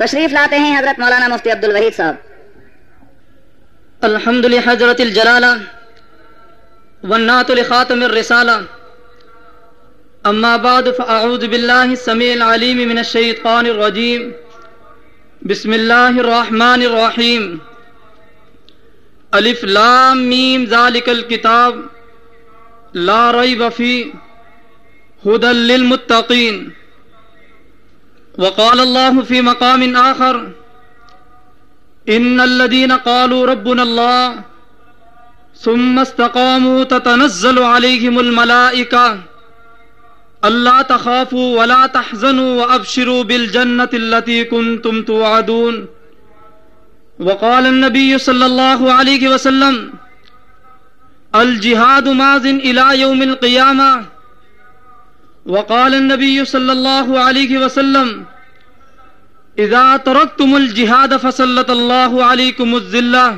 تشریف لاتے ہیں حضرت مولانا مفتی عبد الوحید صاحب۔ الحمد لحضرت الجلالہ والنات لخاتم الرسالہ۔ اما بعد، فاعوذ باللہ السمیع العلیم من الشیطان الرجیم۔ بسم اللہ الرحمن الرحیم۔ الف لام میم، ذالک الكتاب لا ریب فی هدى للمتقین۔ وقال الله في مقام آخر، إن الذين قالوا ربنا الله، ثم استقاموا تتنزل عليهم الملائكة، ألا تخافوا ولا تحزنوا وأبشروا بالجنة التي كنتم توعدون. وقال النبي صلى الله عليه وسلم، الجهاد ماز إلى يوم القيامة؟ وقال النبي صلى الله عليه وسلم اذا تركتم الجهاد فسلط الله عليكم الذلة.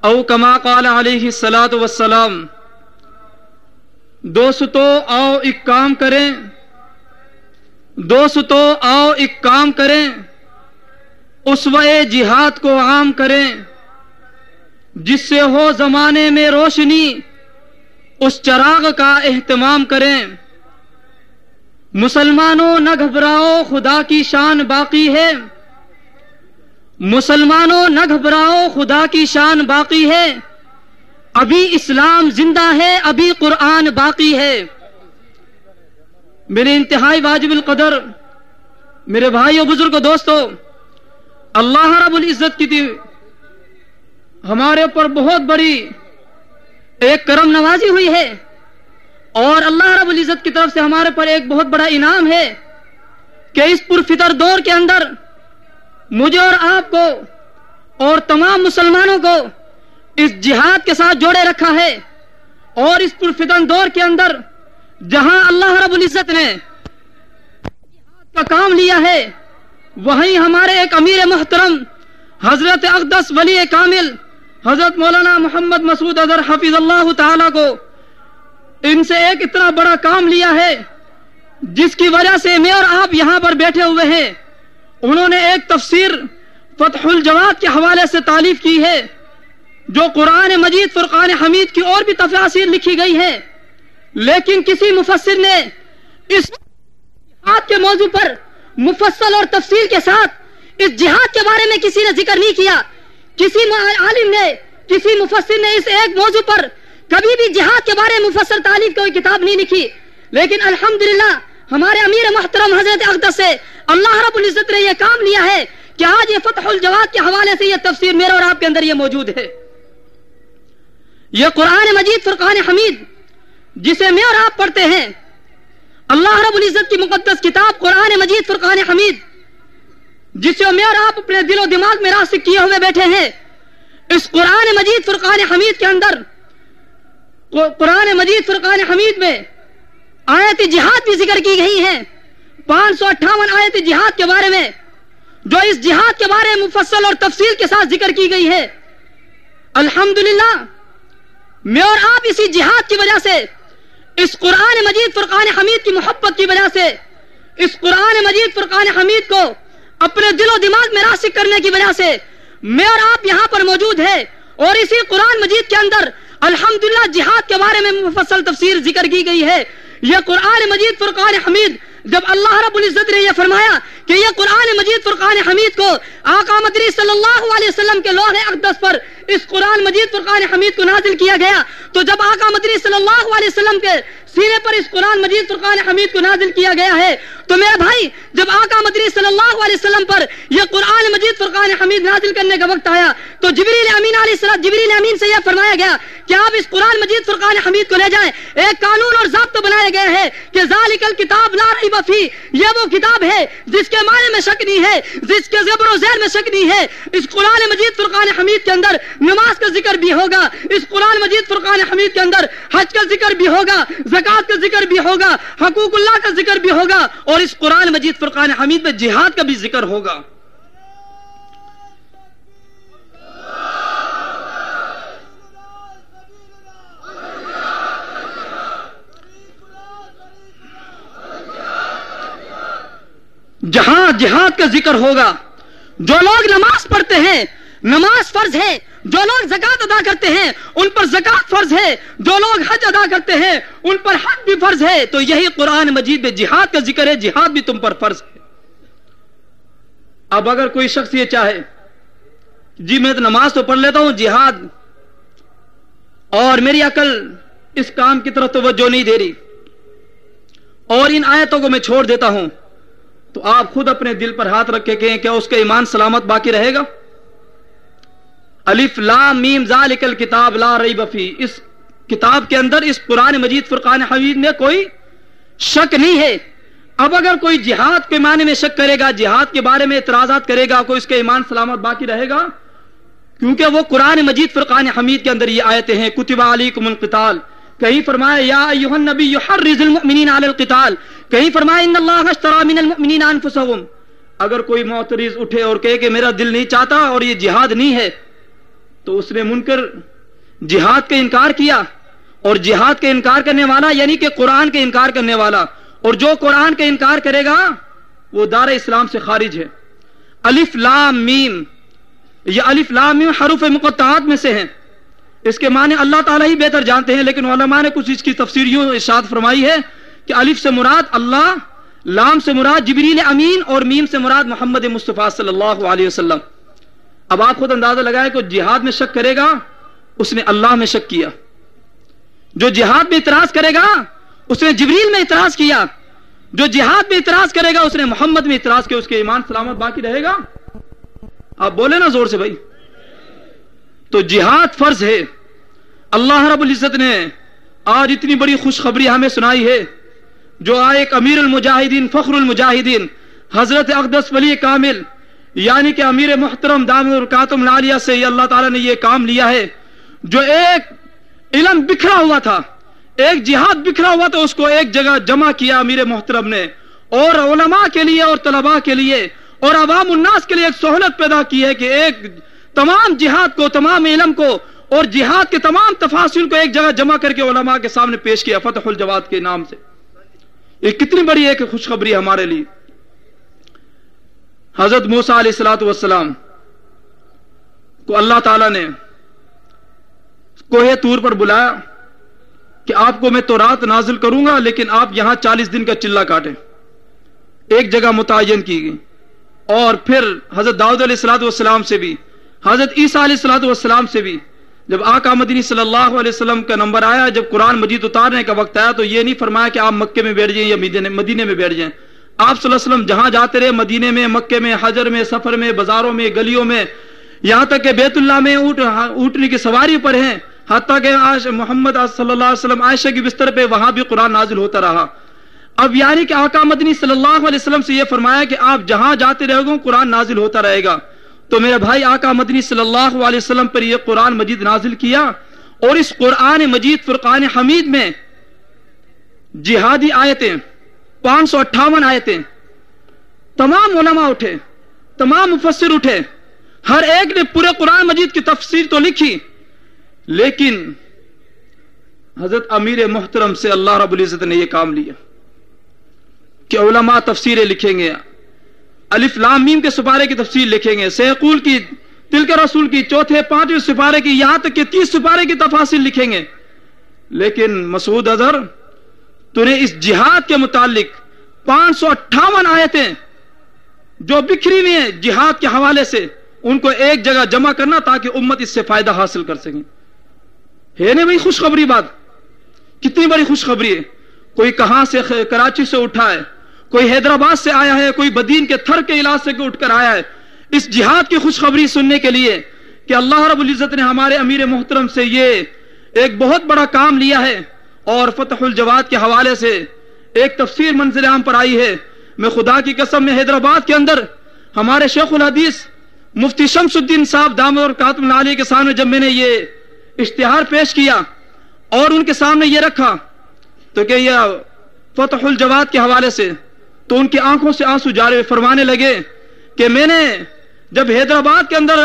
او كما قال عليه الصلاة والسلام، دوستو، آؤ ایک کام کریں۔ دوستو، آؤ ایک کام کریں۔ اس جہاد کو عام کریں، جس سے ہو زمانے میں روشنی، اس چراغ کا اہتمام کریں۔ مسلمانوں نہ گھبراؤ، خدا کی شان باقی ہے۔ مسلمانوں نہ گھبراؤ، خدا کی شان باقی ہے۔ ابھی اسلام زندہ ہے، ابھی قرآن باقی ہے۔ میرے انتہائی واجب القدر، میرے بھائیوں بزرگ دوستو، اللہ رب العزت کی تھی۔ ہمارے اوپر بہت بڑی ایک کرم نوازی ہوئی ہے۔ اور اللہ رب العزت کی طرف سے ہمارے پر ایک بہت بڑا انعام ہے کہ اس پرفطر دور کے اندر مجھے اور آپ کو اور تمام مسلمانوں کو اس جہاد کے ساتھ جوڑے رکھا ہے اور اس پرفتن دور کے اندر جہاں اللہ رب العزت نے جہاد کا کام لیا ہے، وہیں ہمارے ایک امیر محترم، حضرت اقدس ولی کامل، حضرت مولانا محمد مسعود اظہر حفیظ اللہ تعالی کو ان سے ایک اتنا بڑا کام لیا ہے، جس کی وجہ سے میں اور آپ یہاں پر بیٹھے ہوئے ہیں۔ انہوں نے ایک تفسیر فتح الجواد کے حوالے سے تعریف کی ہے، جو قرآن مجید فرقان حمید کی اور بھی تفاصیر لکھی گئی ہے لیکن کسی مفسر نے اس جہاد کے موضوع پر مفصل اور تفصیل کے ساتھ اس جہاد کے بارے میں کسی نے ذکر نہیں کیا۔ کسی عالم نے، کسی مفسر نے اس ایک موضوع پر کبھی بھی جہاد کے بارے میں مفسر تعلیم کوئی کتاب نہیں لکھی۔ لیکن الحمدللہ، ہمارے امیر محترم حضرت اقدس سے اللہ رب العزت نے یہ کام لیا ہے کہ آج یہ فتح الجواد کے حوالے سے یہ تفسیر میرے اور آپ کے اندر یہ موجود ہے۔ یہ قرآن مجید فرقان حمید، جسے میں اور آپ پڑھتے ہیں، اللہ رب العزت کی مقدس کتاب قرآن مجید فرقان حمید، جسے میں اور آپ اپنے دل و دماغ میں راسک کیے ہوئے بیٹھے ہیں، اس قرآن مجید فرقان حمید کے اندر قرآن مجید، فرقان حمید میں آیت جہاد بھی ذکر کی گئی ہیں۔ پانچ سو اٹھاون آیت جہاد کے بارے میں، جو اس جہاد کے بارے میں مفصل اور تفصیل کے ساتھ ذکر کی گئی ہے الحمدللہ، میں اور آپ اسی جہاد کی وجہ سے، اس قرآن مجید، فرقان حمید کی محبت کی وجہ سے، اس قرآن مجید، فرقان حمید کو اپنے دل و دماغ میں راسک کرنے کی وجہ سے، میں اور آپ یہاں پر موجود ہے اور اسی قرآن مجید کے اندر الحمدللہ جہاد کے بارے میں مفصل تفسیر ذکر کی گئی ہے۔ یہ قرآن مجید، فرقان حمید، جب اللہ رب العزت نے یہ فرمایا کہ یہ قرآن مجید، فرقان حمید کو آقا مدری صلی اللہ علیہ وسلم کے لوح اقدس پر اس قرآن مجید، فرقان حمید کو نازل کیا گیا تو جب آقا مدری صلی اللہ علیہ وسلم کے سینے پر اس قرآن مجید، فرقان حمید کو نازل کیا گیا ہے تو میرے بھائی جب آقا مدری صلی اللہ علیہ وسلم پر یہ قرآن مجید فرقان حمید نازل کرنے کا وقت آیا، تو جبریل امین علیہ السلام، جبریل امین سے یہ فرمایا گیا کہ آپ اس قرآن مجید فرقان حمید کو لے جائیں۔ ایک قانون اور ضابطہ بنایا گیا ہے کہ ذالک الکتاب لا ریب فی یہ وہ کتاب ہے جس کے معنی میں شک نہیں ہے، جس کے زبر و زیر میں شک نہیں ہے۔ اس قرآن مجید فرقان حمید کے اندر نماز کا ذکر بھی ہوگا، اس قرآن مجید فرقان حمید کے اندر حج کا ذکر بھی ہوگا زکات کا ذکر بھی ہوگا، حقوق اللہ کا ذکر بھی ہوگا اور اس قرآن مجید فرقان حمید میں جہاد کا بھی ذکر ہوگا۔ جہاں جہاد کا ذکر ہوگا، جو لوگ نماز پڑھتے ہیں نماز فرض ہے، جو لوگ زکات ادا کرتے ہیں، ان پر زکات فرض ہے۔ جو لوگ حج ادا کرتے ہیں، ان پر حج بھی فرض ہے۔ تو یہی قرآن مجید میں جہاد کا ذکر ہے، جہاد بھی تم پر فرض ہے۔ اب اگر کوئی شخص یہ چاہے جی میں تو نماز تو پڑھ لیتا ہوں، جہاد، اور میری عقل اس کام کی طرف توجہ نہیں دے رہی، اور ان آیتوں کو میں چھوڑ دیتا ہوں، تو آپ خود اپنے دل پر ہاتھ رکھ کے کہیں کیا اس کا ایمان سلامت باقی رہے گا؟ الف لام میم ذالک الکتاب لا ریب فی۔ اس کتاب کے اندر اس قرآن مجید فرقان حمید میں کوئی شک نہیں ہے۔ اب اگر کوئی جہاد کے معنی میں شک کرے گا، جہاد کے بارے میں اعتراضات کرے گا، کوئی اس کا ایمان سلامت باقی رہے گا، کیونکہ وہ قرآن مجید فرقان حمید کے اندر یہ آیتیں ہیں۔ کتب علیکم القتال۔ کہیں فرمایا، یا ایوہ النبی یحرز المؤمنین علی القتال۔ کہیں فرمایا، ان اللہ اشترى من المؤمنین انفسهم اگر کوئی معترض اٹھے اور کہے کہ میرا دل نہیں چاہتا اور یہ جہاد نہیں ہے تو اس نے منکر جہاد کا انکار کیا اور جہاد کا انکار کرنے والا یعنی کہ قرآن کا انکار کرنے والا، اور جو قرآن کا انکار کرے گا، وہ دار اسلام سے خارج ہے۔ الف لام میم، یہ الف لام میم حروف مقطعات میں سے ہیں۔ اس کے معنی اللہ تعالیٰ ہی بہتر جانتے ہیں، لیکن علماء نے کچھ اس کی تفسیر یوں ارشاد فرمائی ہے کہ الف سے مراد اللہ، لام سے مراد جبریل امین اور میم سے مراد محمد مصطفیٰ صلی اللہ علیہ وسلم۔ اب آپ خود اندازہ لگائے کہ جہاد میں شک کرے گا، اس نے اللہ میں شک کیا۔ جو جہاد میں اعتراض کرے گا، اس نے جبریل میں اعتراض کیا۔ جو جہاد میں اعتراض کرے گا، اس نے محمد میں اعتراض کیا، اس کے ایمان سلامت باقی رہے گا۔ آپ بولے نا زور سے بھائی۔ تو جہاد فرض ہے۔ اللہ رب العزت نے آج اتنی بڑی خوشخبری ہمیں سنائی ہے۔ جو آئے ایک امیر المجاہدین، فخر المجاہدین، حضرت اقدس ولی کامل یعنی کہ امیر محترم دام القاتم لالیہ سے یہ اللہ تعالیٰ نے یہ کام لیا ہے، جو ایک علم بکھرا ہوا تھا، ایک جہاد بکھرا ہوا تھا، اس کو ایک جگہ جمع کیا امیر محترم نے۔ اور علماء کے لیے اور طلباء کے لیے اور عوام الناس کے لیے ایک سہولت پیدا کی ہے کہ ایک تمام جہاد کو، تمام علم کو اور جہاد کے تمام تفاصل کو ایک جگہ جمع کر کے علماء کے سامنے پیش کیا، فتح الجواد کے نام سے۔ یہ کتنی بڑی ایک خوشخبری ہمارے لیے۔ حضرت موسا علیہ السلاۃ والسلام کو اللہ تعالی نے کوہ طور پر بلایا کہ آپ کو میں تو رات نازل کروں گا، لیکن آپ یہاں چالیس دن کا چلہ کاٹیں۔ ایک جگہ متعین کی گئی۔ اور پھر حضرت داؤد علیہ السلاۃ والسلام سے بھی، حضرت عیسیٰ علیہ السلاۃ والسلام سے بھی، جب آقا مدنی صلی اللہ علیہ وسلم کا نمبر آیا، جب قرآن مجید اتارنے کا وقت آیا، تو یہ نہیں فرمایا کہ آپ مکے میں بیٹھ جائیں یا مدینے میں بیٹھ جائیں۔ آپ صلی اللہ علیہ وسلم جہاں جاتے رہے، مدینے میں، مکے میں، حجر میں، سفر میں، بازاروں میں، گلیوں میں، یہاں تک کہ بیت اللہ میں اونٹ اونٹنے کی سواری پر ہیں۔ حتیٰ کہ محمد صلی اللہ علیہ وسلم عائشہ کی بستر پہ وہاں بھی قرآن نازل ہوتا رہا۔ اب یعنی کہ آقا مدنی صلی اللہ علیہ وسلم سے یہ فرمایا کہ آپ جہاں جاتے رہو گے، قرآن نازل ہوتا رہے گا۔ تو میرے بھائی آقا مدنی صلی اللہ علیہ وسلم پر یہ قرآن مجید نازل کیا اور اس قرآن مجید فرقان حمید میں جہادی آیتیں پانچ سو اٹھاون آیتیں۔ تمام علماء اٹھے، تمام مفسر اٹھے۔ ہر ایک نے پورے قرآن مجید کی تفسیر تو لکھی، لیکن حضرت امیر محترم سے اللہ رب العزت نے یہ کام لیا کہ علماء تفسیریں لکھیں گے، الف لام میم کے سپارے کی تفسیر لکھیں گے، سیقول کی تل کے رسول کی، چوتھے پانچویں سپارے کی، یہاں تک کہ تیس سپارے کی تفاصر لکھیں گے۔ لیکن مسعود اظہر تو نے اس جہاد کے متعلق پانچ سو اٹھاون آیتیں جو بکھری ہوئی ہیں جہاد کے حوالے سے، ان کو ایک جگہ جمع کرنا تاکہ امت اس سے فائدہ حاصل کر سکیں ہے نہیں بھائی خوشخبری بات؟ کتنی بڑی خوشخبری ہے۔ کوئی کہاں سے کراچی سے اٹھا ہے، کوئی حیدرآباد سے آیا ہے، کوئی بدین کے تھر کے علاج سے اٹھ کر آیا ہے۔ اس جہاد کی خوشخبری سننے کے لیے کہ اللہ رب العزت نے ہمارے امیر محترم سے یہ ایک بہت بڑا کام لیا ہے۔ اور فتح الجواد کے حوالے سے ایک تفسیر منظر عام پر آئی ہے۔ میں خدا کی قسم میں حیدرآباد کے اندر ہمارے شیخ الحدیث مفتی شمس الدین صاحب دام اور کاتم علی کے سامنے جب میں نے یہ اشتہار پیش کیا اور ان کے سامنے یہ رکھا تو کہ یہ فتح الجواد کے حوالے سے تو ان کی آنکھوں سے آنسو جارے فرمانے لگے کہ میں نے جب حیدرآباد کے اندر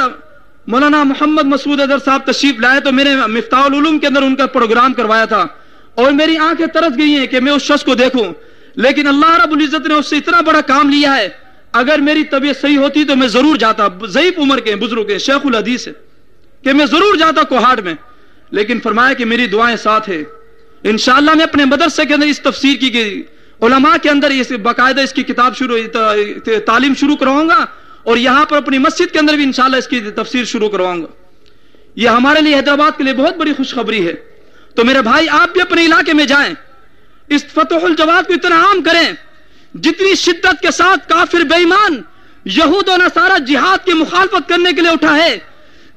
مولانا محمد مسعود اظہر صاحب تشریف لائے تو میں نے مفتاح العلوم کے اندر ان کا پروگرام کروایا تھا۔ اور میری آنکھیں ترس گئی ہیں کہ میں اس شخص کو دیکھوں۔ لیکن اللہ رب العزت نے اس سے اتنا بڑا کام لیا ہے۔ اگر میری طبیعت صحیح ہوتی تو میں ضرور جاتا، ضعیف عمر کے بزرگ کے شیخ الحدیث ہے کہ میں ضرور جاتا کوہاٹ میں۔ لیکن فرمایا کہ میری دعائیں ساتھ ہے انشاءاللہ میں اپنے مدرسے کے اندر اس تفسیر کی گئی۔ علماء کے اندر اس باقاعدہ اس کی کتاب شروع تعلیم شروع کرواؤں گا۔ اور یہاں پر اپنی مسجد کے اندر بھی انشاءاللہ اس کی تفسیر شروع کرواؤں گا۔ یہ ہمارے لیے حیدرآباد کے لیے بہت بڑی خوشخبری ہے۔ تو میرے بھائی، آپ بھی اپنے علاقے میں جائیں۔ اس فتح الجواد کو اتنا عام کریں، جتنی شدت کے ساتھ کافر بے ایمان یہود و نصارہ جہاد کی مخالفت کرنے کے لیے اٹھا ہے،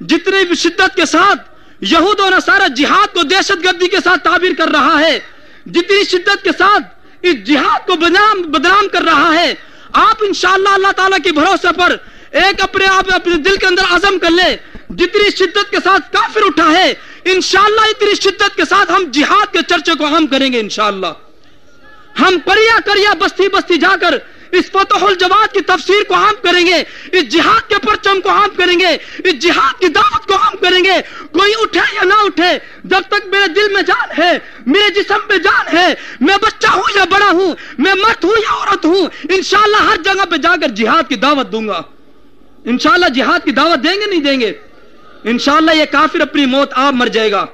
جتنی بھی شدت کے ساتھ یہود و نصارہ جہاد کو دہشت گردی کے ساتھ تعبیر کر رہا ہے، جتنی شدت کے ساتھ اس جہاد کو بدنام بدنام کر رہا ہے، آپ انشاءاللہ اللہ تعالیٰ کی بھروسے پر ایک اپنے آپ اپنے دل کے اندر عزم کر لے جتنی شدت کے ساتھ کافر اٹھا ہے انشاءاللہ اتنی شدت کے ساتھ ہم جہاد کے چرچے کو عام کریں گے انشاءاللہ۔ ہم کریا کریا بستی بستی جا کر اس فتح الجواد کی تفسیر کو عام کریں گے، اس جہاد کے پرچم کو عام کریں گے، اس جہاد کی دعوت کو عام کریں گے۔ کوئی اٹھے یا نہ اٹھے، جب تک میرے دل میں جان ہے، میرے جسم میں جان ہے، میں بچہ ہوں یا بڑا ہوں، میں مرد ہوں یا عورت ہوں، انشاءاللہ ہر جگہ پہ جا کر جہاد کی دعوت دوں گا۔ انشاءاللہ جہاد کی دعوت دیں گے نہیں دیں گے؟ انشاءاللہ یہ کافر اپنی موت آپ مر جائے گا۔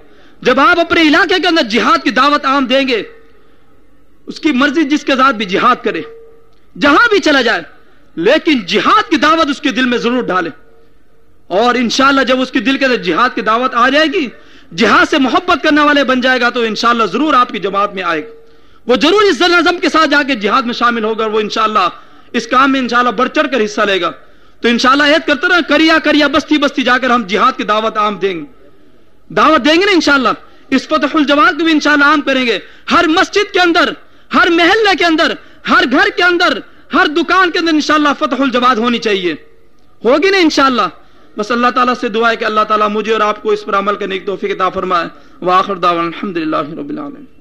جب آپ اپنے علاقے کے اندر جہاد کی دعوت عام دیں گے، اس کی مرضی جس کے ساتھ بھی جہاد کرے، جہاں بھی چلا جائے، لیکن جہاد کی دعوت اس کے دل میں ضرور ڈالے۔ اور انشاءاللہ جب اس کے دل کے اندر جہاد کی دعوت آ جائے گی، جہاد سے محبت کرنے والے بن جائے گا تو انشاءاللہ ضرور آپ کی جماعت میں آئے گا۔ وہ ضرور اس نظم کے ساتھ جا کے جہاد میں شامل ہوگا وہ انشاءاللہ اس کام میں انشاءاللہ بڑھ چڑھ کر حصہ لے گا۔ تو انشاءاللہ عید کرتے رہے کریا کریا، بستی بستی جا کر ہم جہاد کی دعوت عام دیں گے۔ دعوت دیں گے نا انشاءاللہ؟ اس فتح الجواد کو بھی انشاءاللہ عام کریں گے۔ ہر مسجد کے اندر، ہر محلے کے اندر، ہر گھر کے اندر، ہر دکان کے اندر انشاءاللہ فتح الجواد ہونی چاہیے۔ ہوگی نا انشاءاللہ؟ بس اللہ تعالیٰ سے دعا ہے کہ اللہ تعالیٰ مجھے اور آپ کو اس پر عمل کرنے کی توفیق عطا فرمائے۔ وآخر دعوان الحمدللہ رب العالمین۔